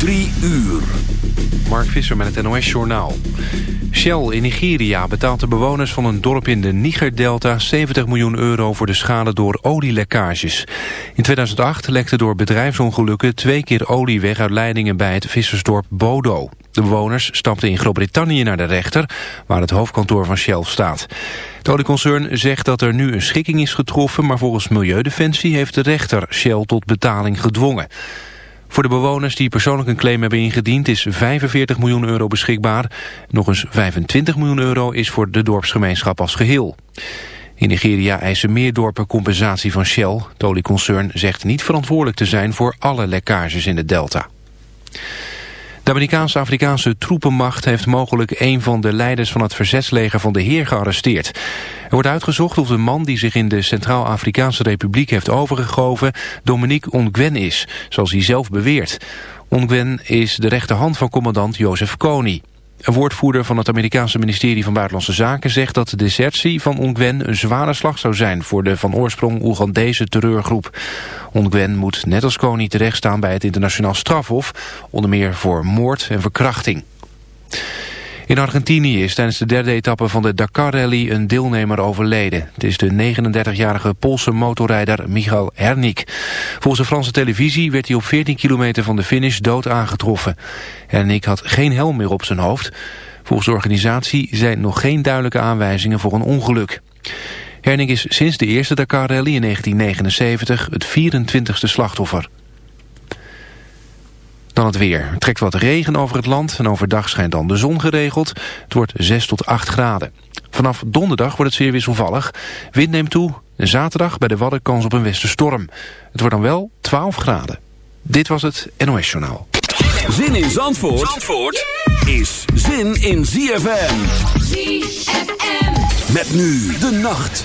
Drie uur. Mark Visser met het NOS Journaal. Shell in Nigeria betaalt de bewoners van een dorp in de Niger-delta 70 miljoen euro voor de schade door olielekkages. In 2008 lekte door bedrijfsongelukken twee keer olie weg uit leidingen bij het vissersdorp Bodo. De bewoners stapten in Groot-Brittannië naar de rechter, waar het hoofdkantoor van Shell staat. Het olieconcern zegt dat er nu een schikking is getroffen, maar volgens Milieudefensie heeft de rechter Shell tot betaling gedwongen. Voor de bewoners die persoonlijk een claim hebben ingediend is 45 miljoen euro beschikbaar. Nog eens 25 miljoen euro is voor de dorpsgemeenschap als geheel. In Nigeria eisen meer dorpen compensatie van Shell. Het olieconcern zegt niet verantwoordelijk te zijn voor alle lekkages in de delta. De Amerikaanse-Afrikaanse troepenmacht heeft mogelijk een van de leiders van het verzetsleger van de Heer gearresteerd. Er wordt uitgezocht of de man die zich in de Centraal-Afrikaanse Republiek heeft overgegoven Dominique Ongwen is, zoals hij zelf beweert. Ongwen is de rechterhand van commandant Jozef Kony. Een woordvoerder van het Amerikaanse ministerie van Buitenlandse Zaken zegt dat de desertie van Ongwen een zware slag zou zijn voor de van oorsprong Oegandese terreurgroep. Ongwen moet net als Kony terechtstaan bij het internationaal strafhof, onder meer voor moord en verkrachting. In Argentinië is tijdens de derde etappe van de Dakar-rally een deelnemer overleden. Het is de 39-jarige Poolse motorrijder Michal Hernik. Volgens de Franse televisie werd hij op 14 kilometer van de finish dood aangetroffen. Hernik had geen helm meer op zijn hoofd. Volgens de organisatie zijn nog geen duidelijke aanwijzingen voor een ongeluk. Hernik is sinds de eerste Dakar-rally in 1979 het 24ste slachtoffer. Dan het weer. Er trekt wat regen over het land en overdag schijnt dan de zon geregeld. Het wordt 6 tot 8 graden. Vanaf donderdag wordt het zeer wisselvallig. Wind neemt toe en zaterdag bij de Wadden kans op een westerstorm. Het wordt dan wel 12 graden. Dit was het NOS Journaal. Zin in Zandvoort, Zandvoort is zin in ZFM. ZFM. Met nu de nacht.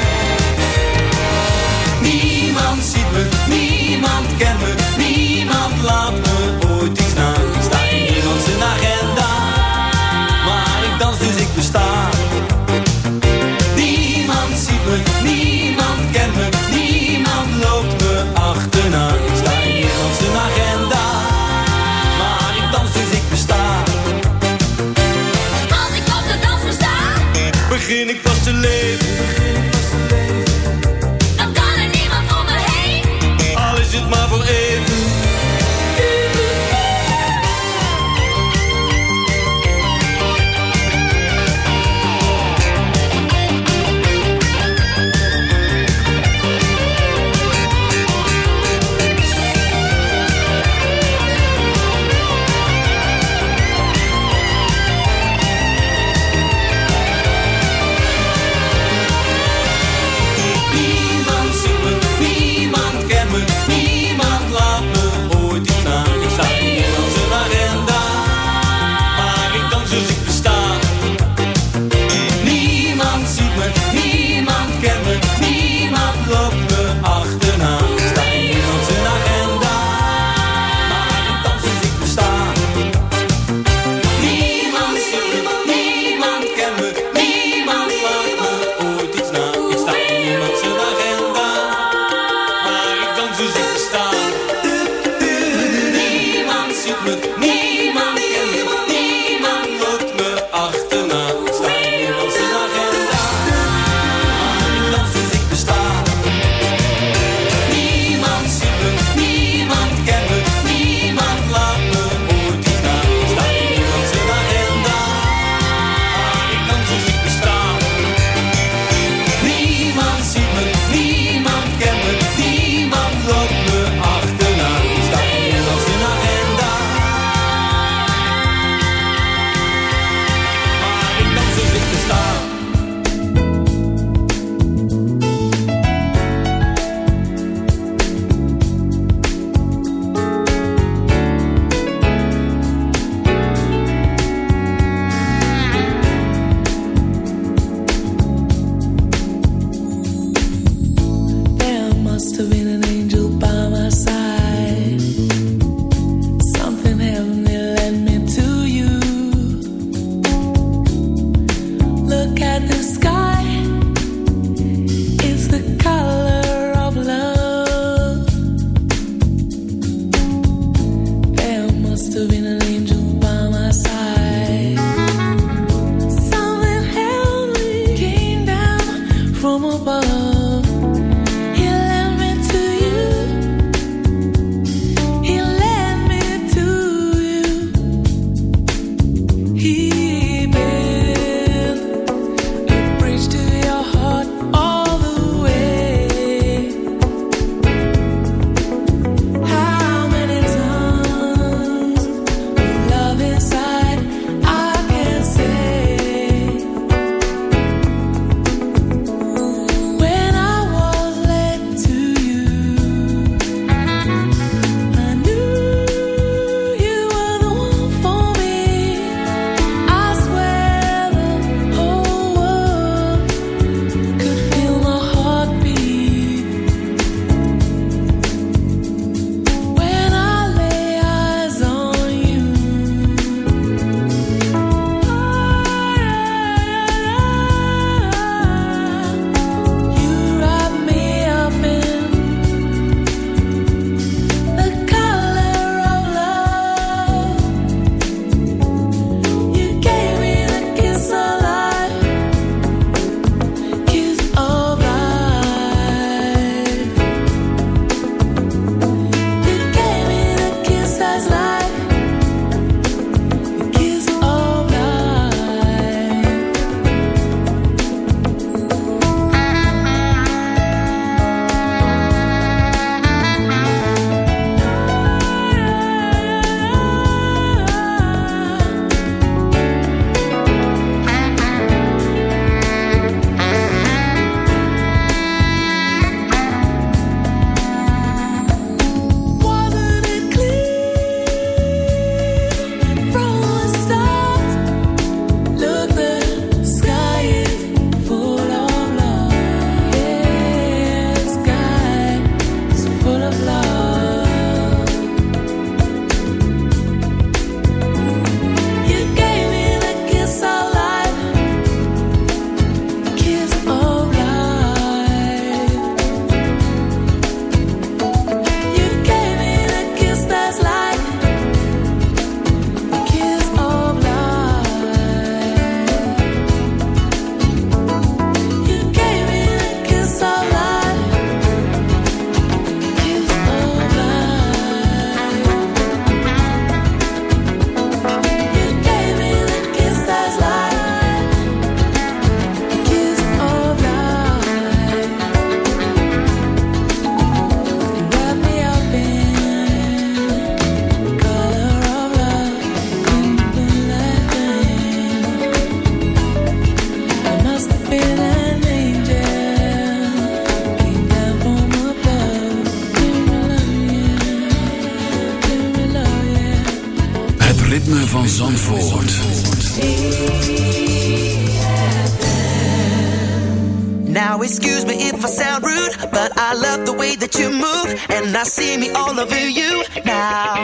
Zandvoort. Now excuse me if I sound rude, but I love the way that you move, and I see me all over you now.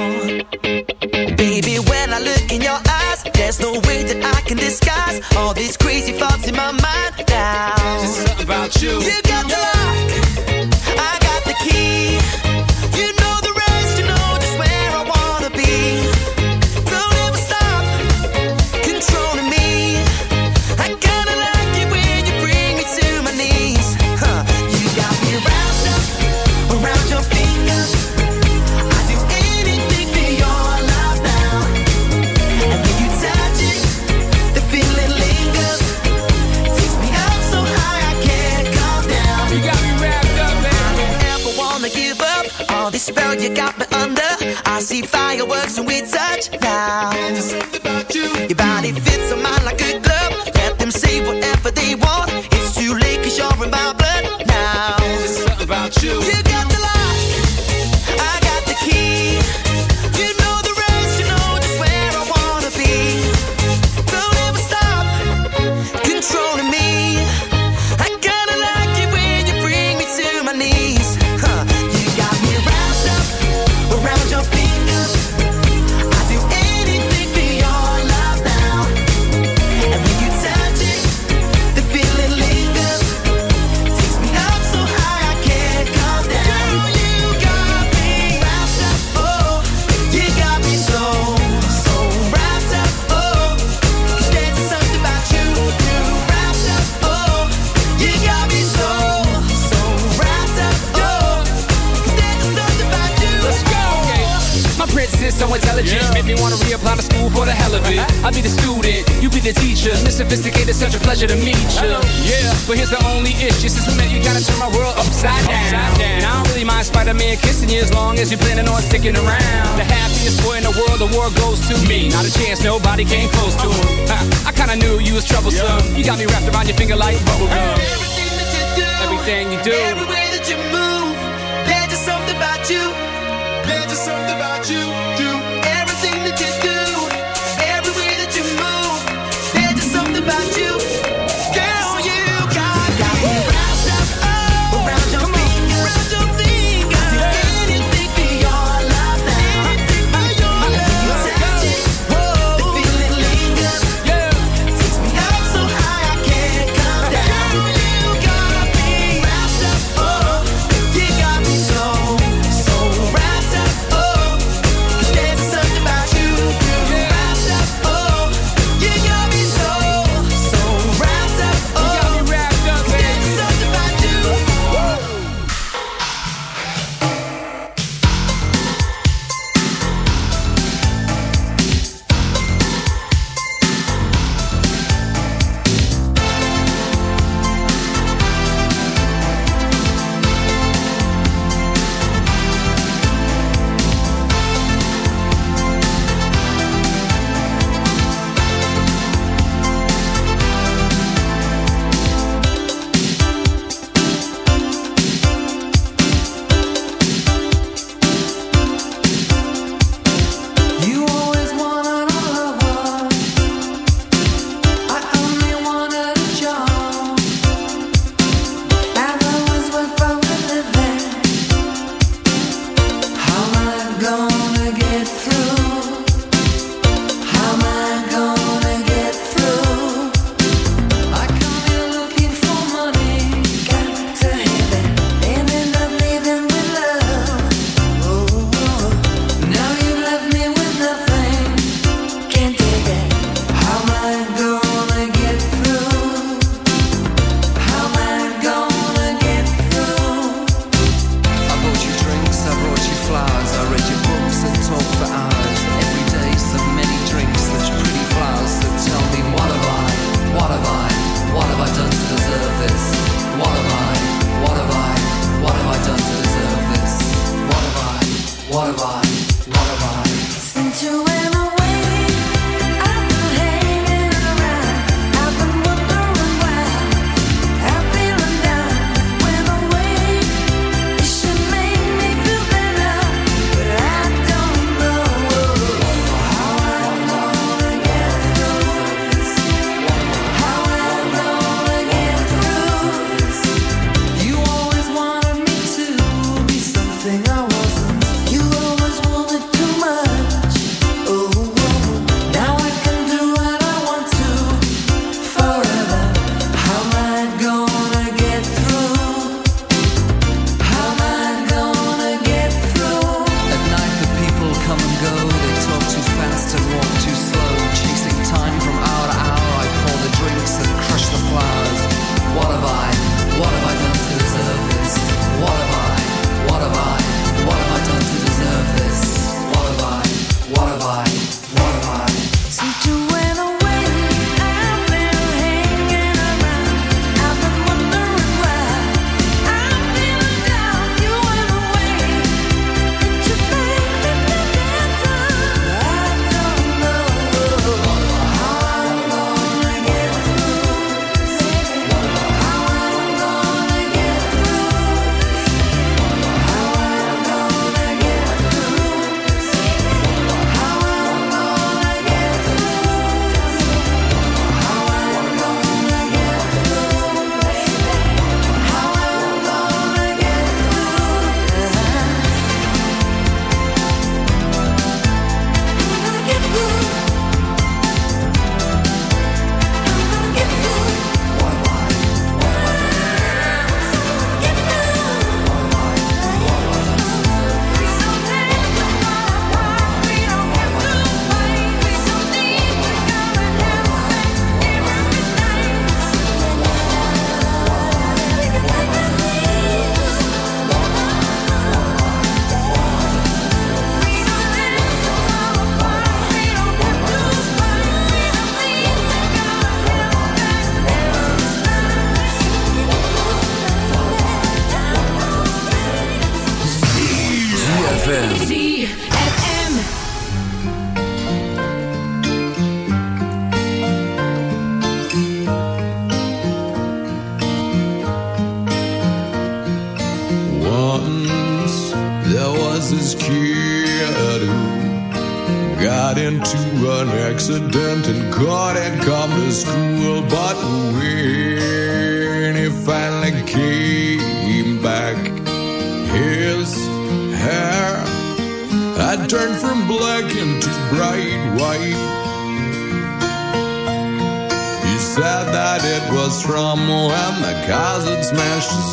Baby, when I look in your eyes, there's no way that I can disguise all these crazy thoughts in my mind now. Just something about you. you fireworks when we touch down. Your body fits on my to meet you. Hello. Yeah, but here's the only issue. Since we met, you gotta turn my world upside down. Upside down. And I don't really mind Spider-Man kissing you as long as you're planning on sticking around. The happiest boy in the world, the world goes to me. Not a chance, nobody came close to him. Uh. I kinda knew you was troublesome. Yeah. You got me wrapped around your finger like bubblegum. Hey, everything that you do, everything you do, every way that you move, there's just something about you.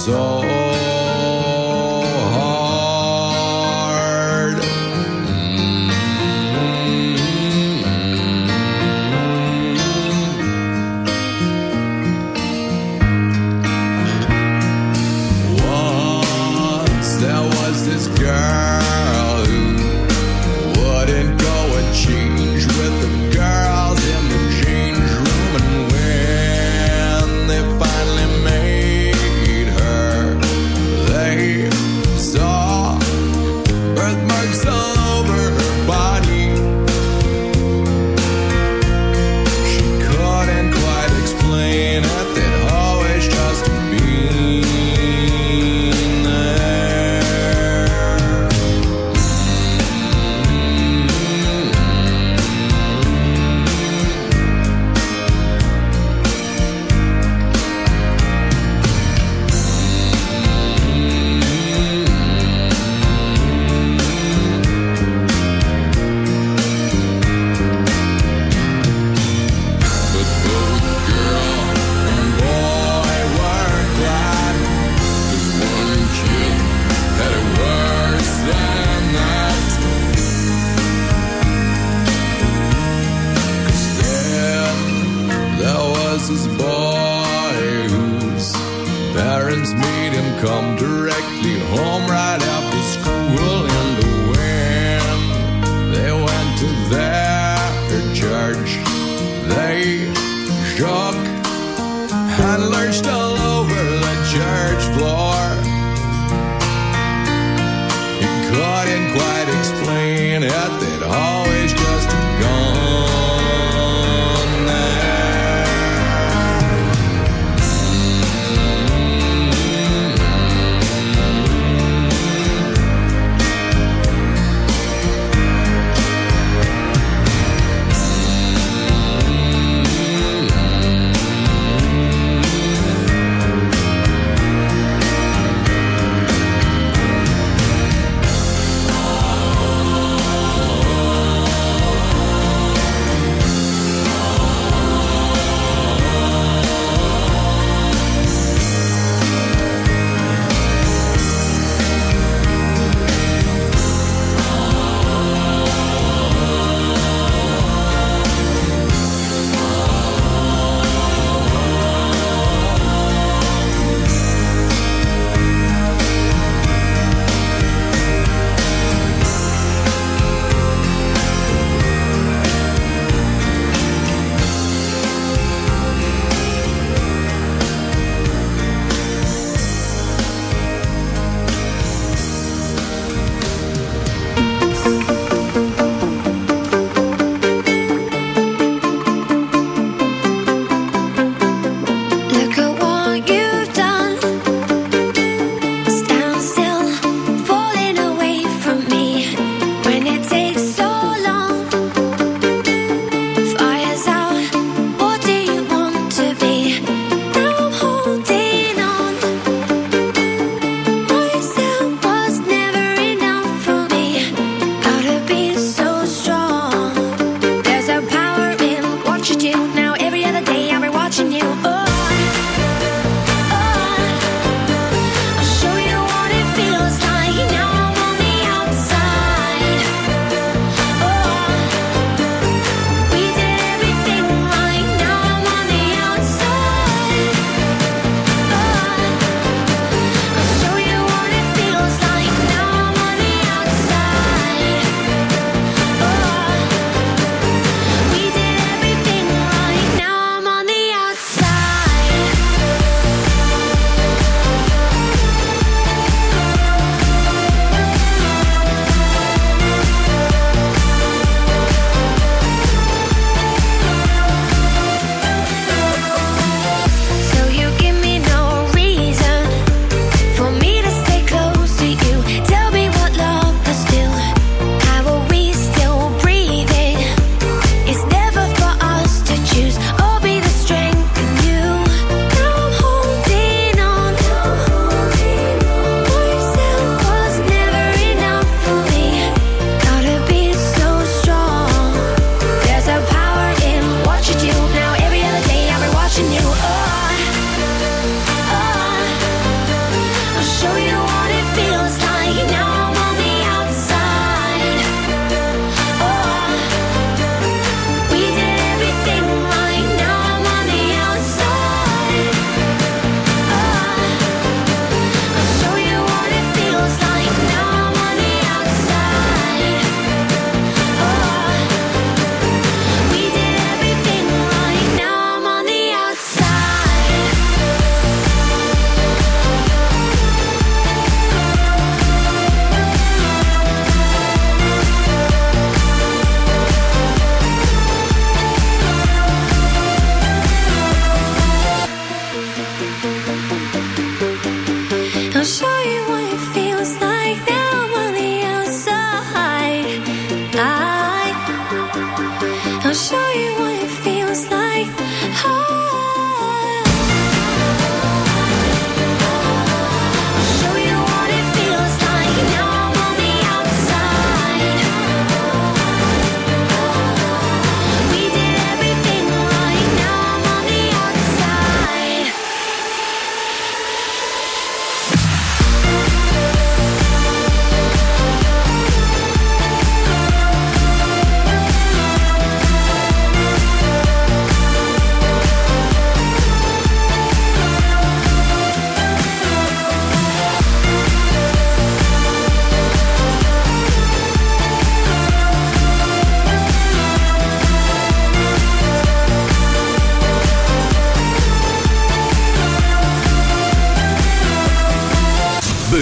So.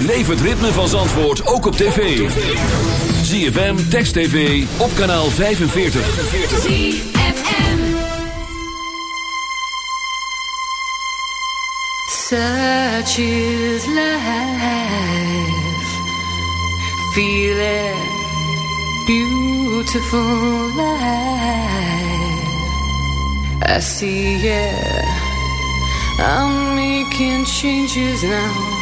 Beleef het ritme van Zandvoort ook op tv. ZFM, Text TV, op kanaal 45. ZFM. Such is life. Feel it. Beautiful now.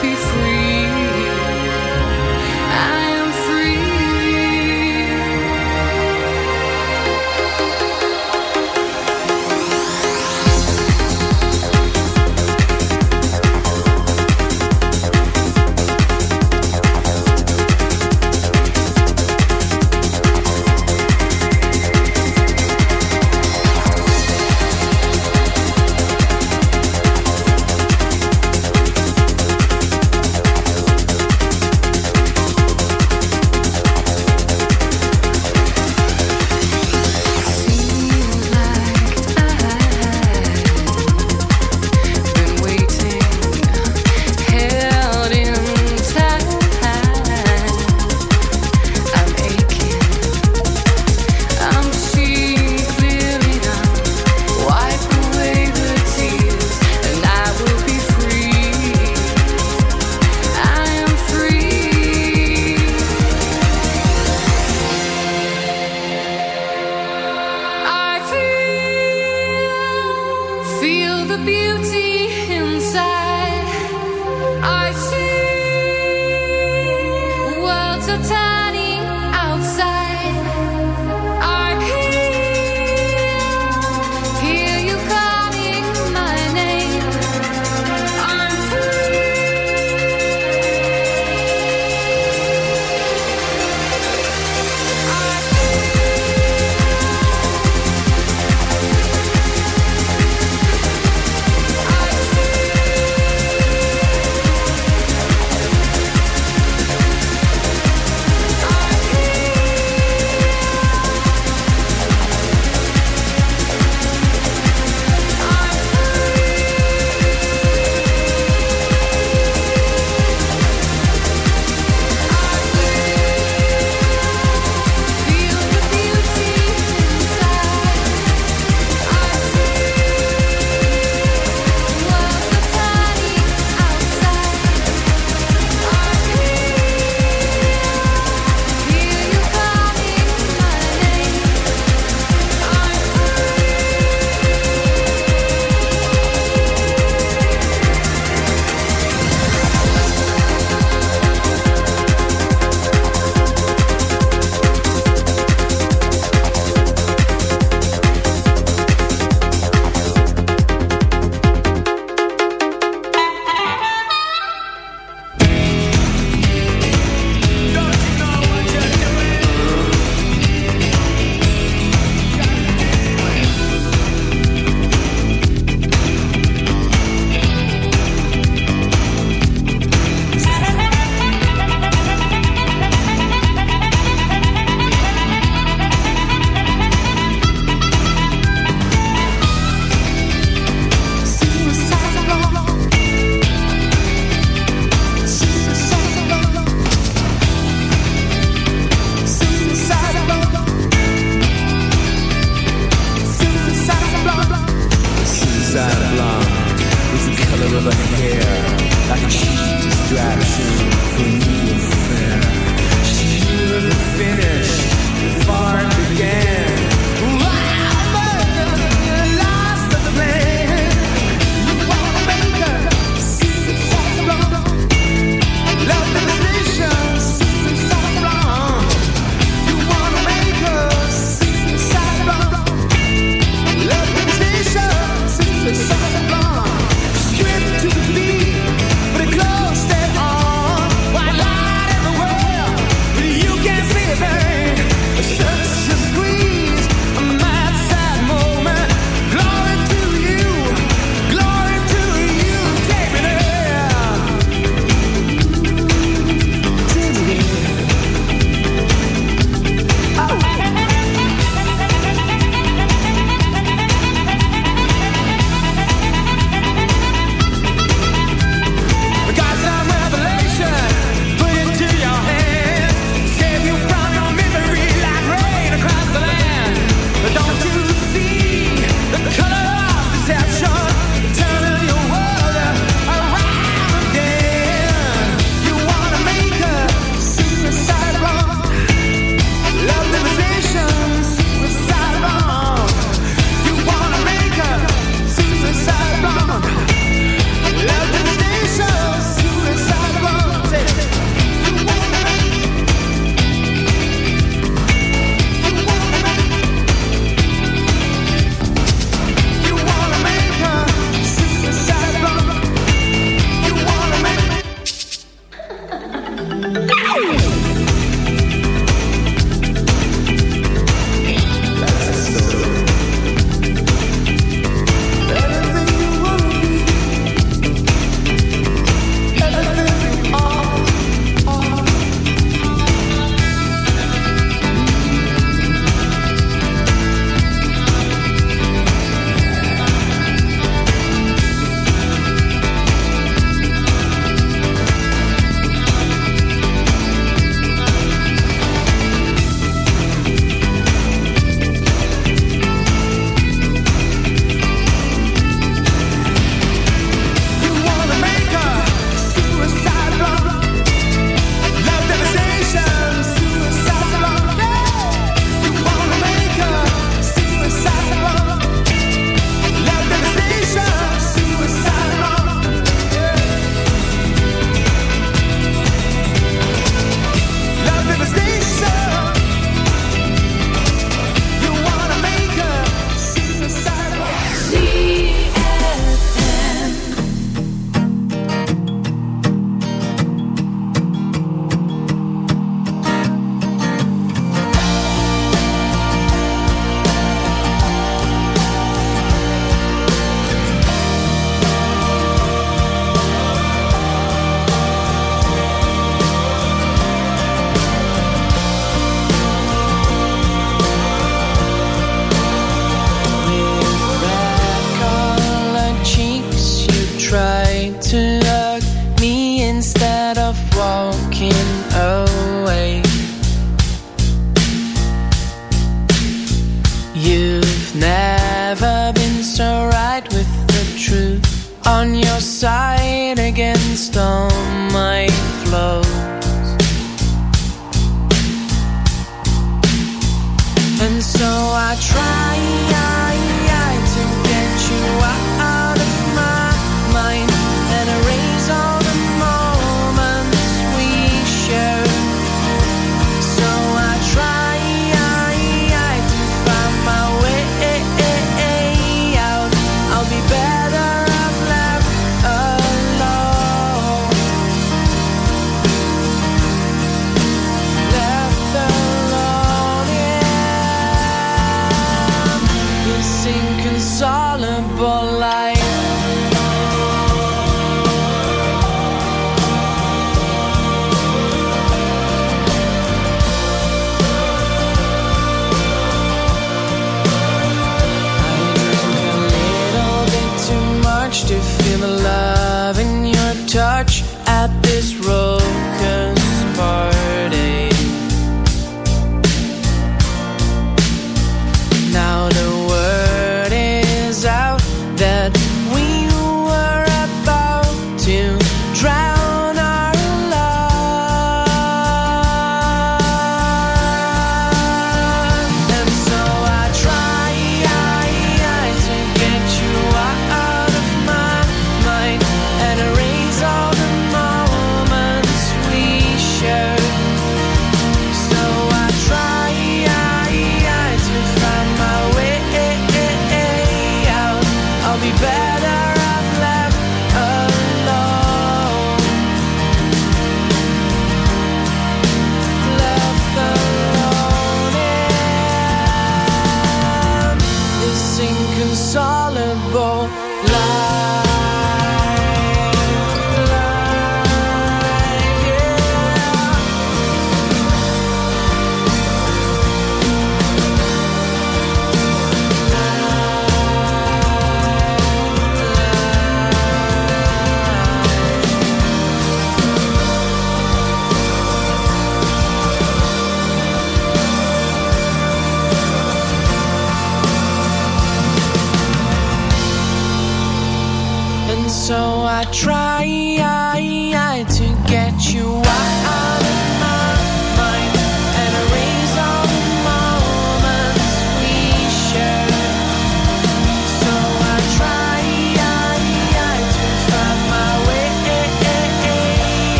peaceful.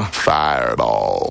Fireball.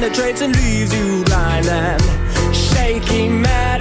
penetrates and leaves you blind and shaky mad.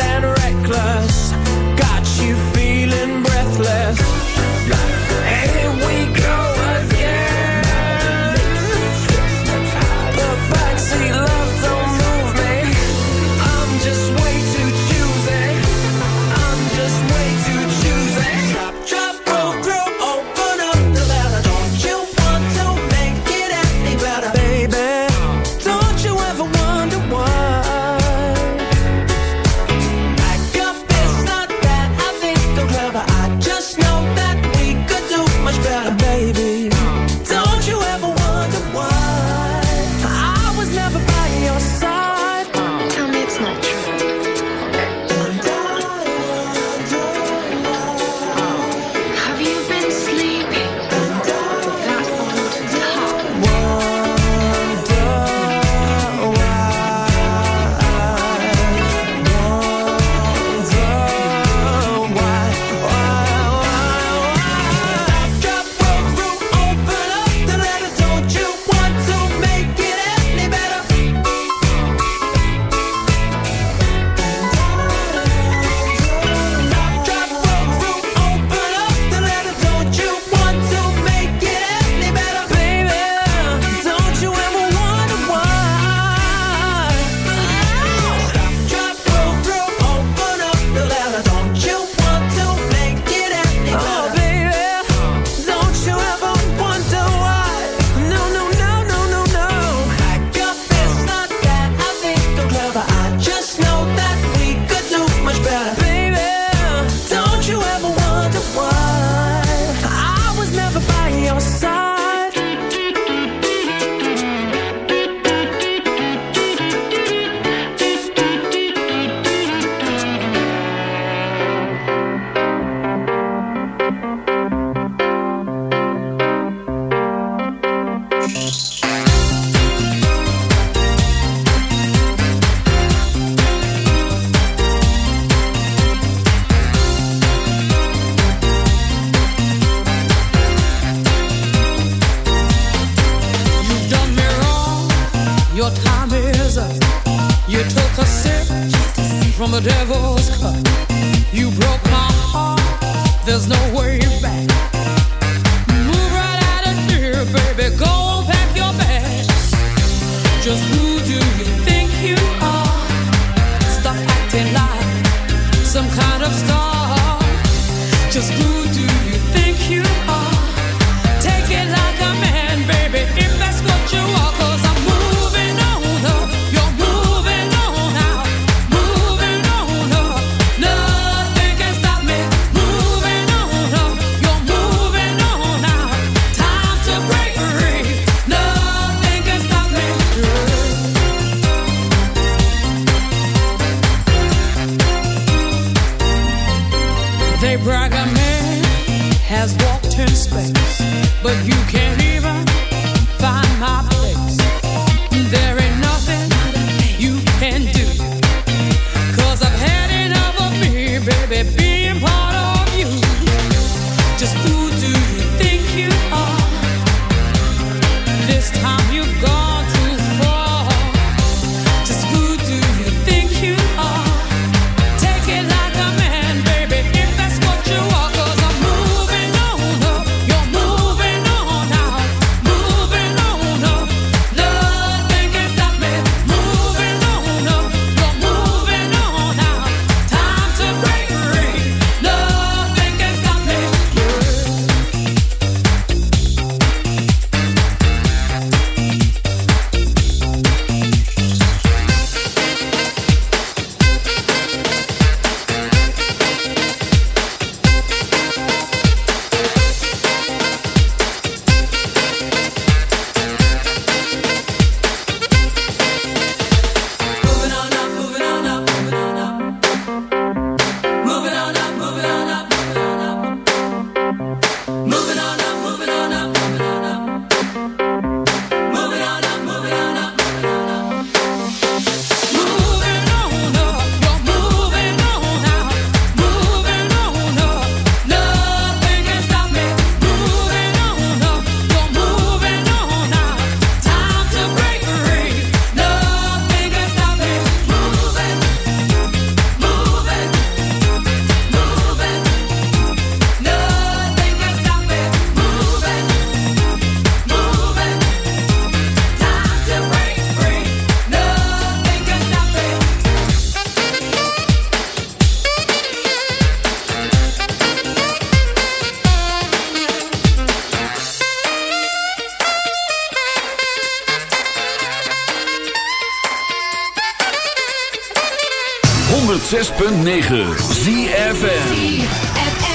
106.9 ZFM.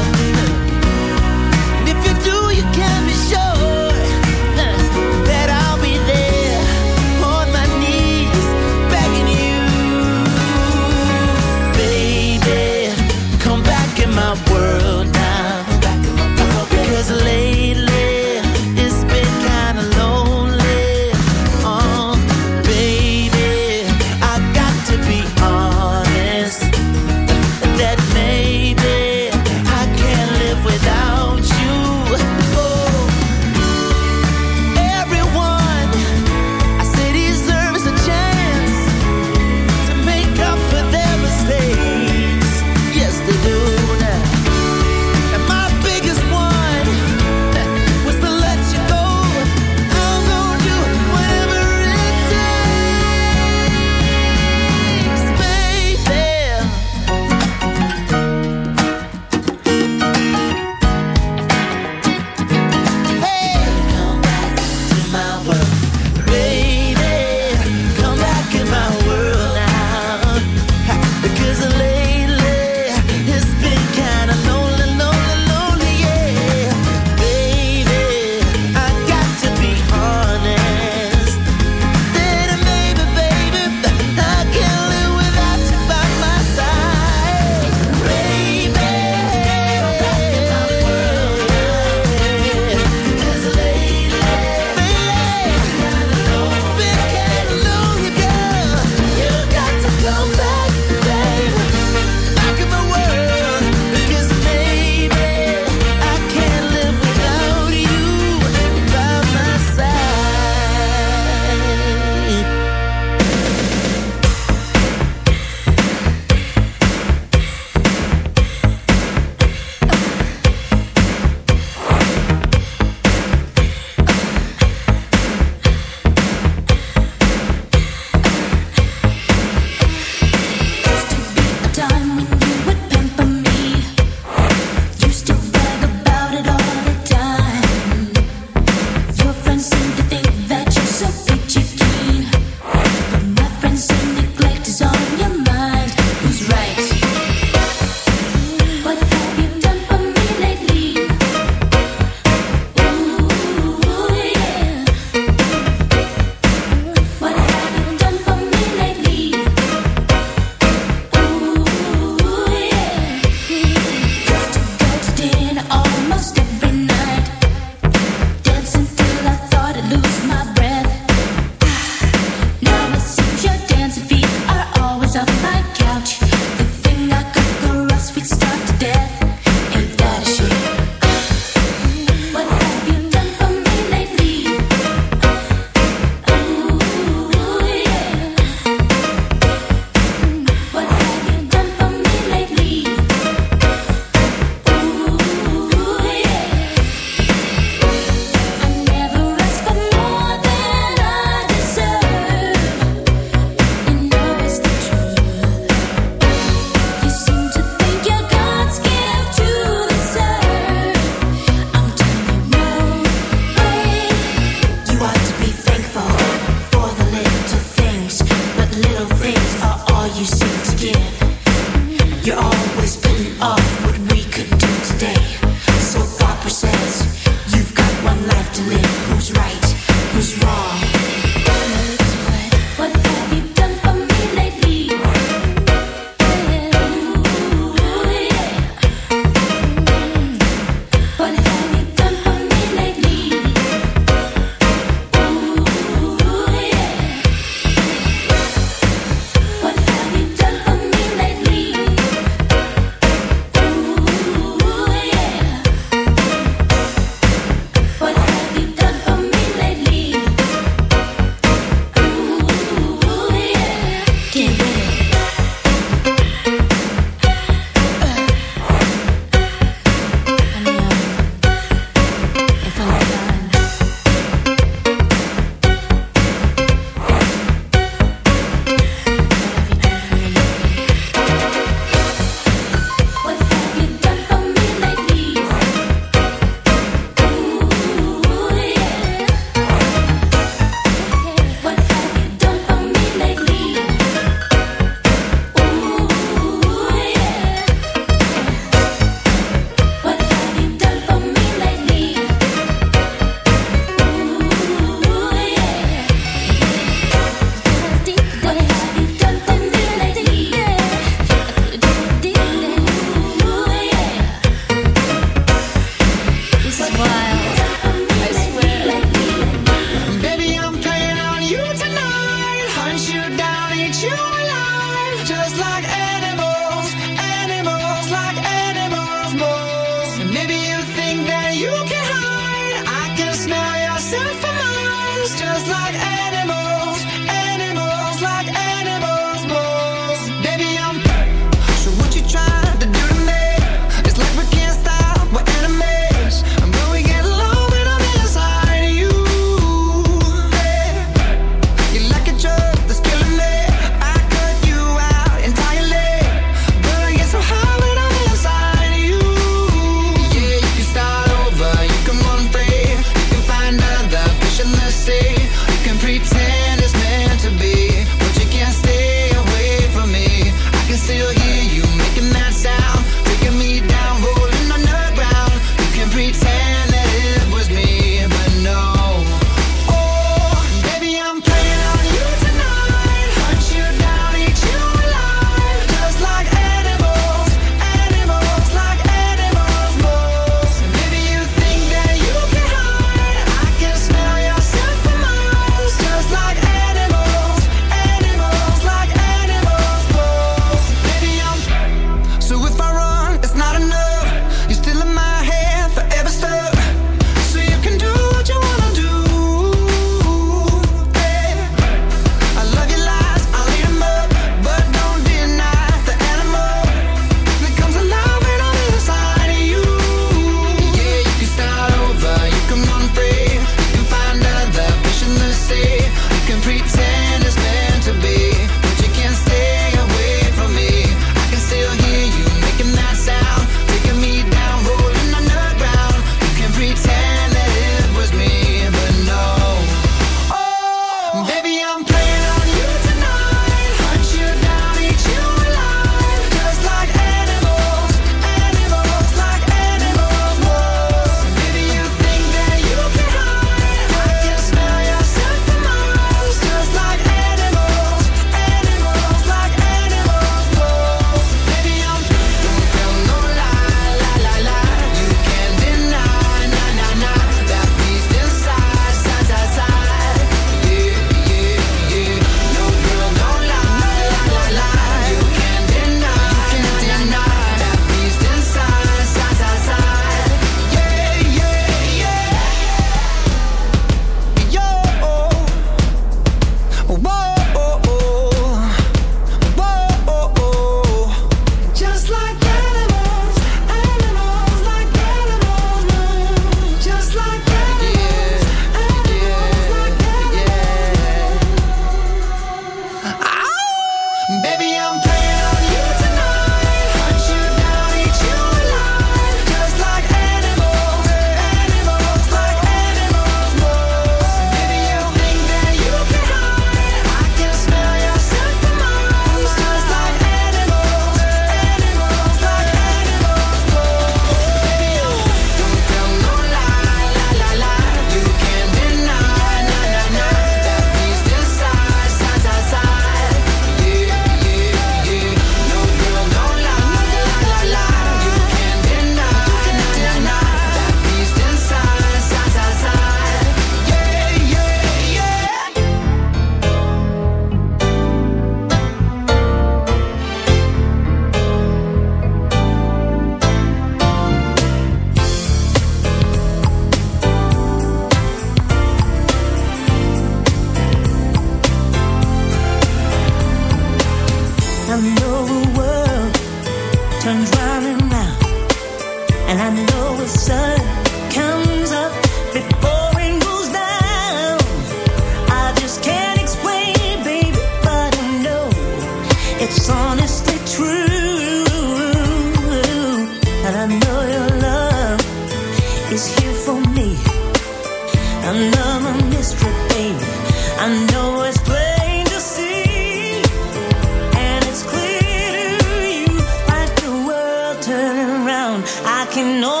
can know